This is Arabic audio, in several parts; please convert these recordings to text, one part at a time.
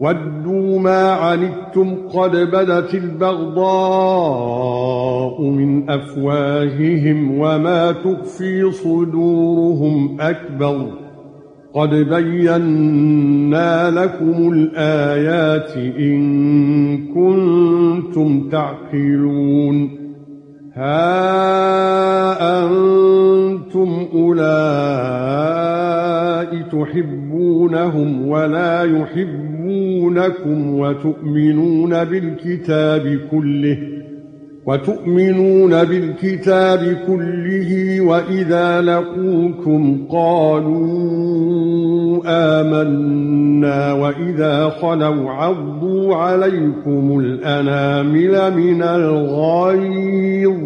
ودوا ما عنتم قد بدت البغضاء من أفواههم وما تخفي صدورهم أكبر. قد بينا لكم الآيات إن كنتم تعقلون. ها أنتم أولئك تحبونهم ولا يحبونكم وتؤمنون بالكتاب كله وتؤمنون بالكتاب كله واذا لقوكم قالوا آمنا واذا خلوا عضوا عليكم الانامل من الغيظ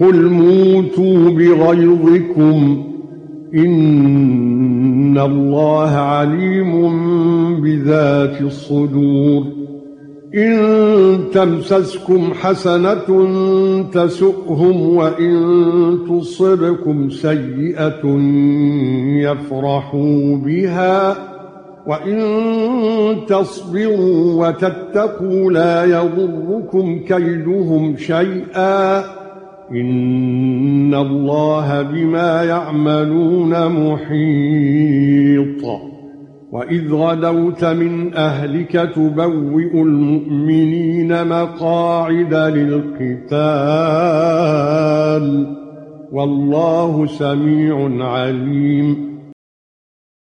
قل موتوا بغيظكم. ان الله عليم بذات الصدور ان تمسسكم حسنه تسؤهم وان تصبكم سيئه يفرحوا بها وان تصبروا وتتقوا لا يضركم كيدهم شيئا ان الله بما يعملون محيط واذ غدوت من اهلك تبوئ المؤمنين مقاعد للقتال والله سميع عليم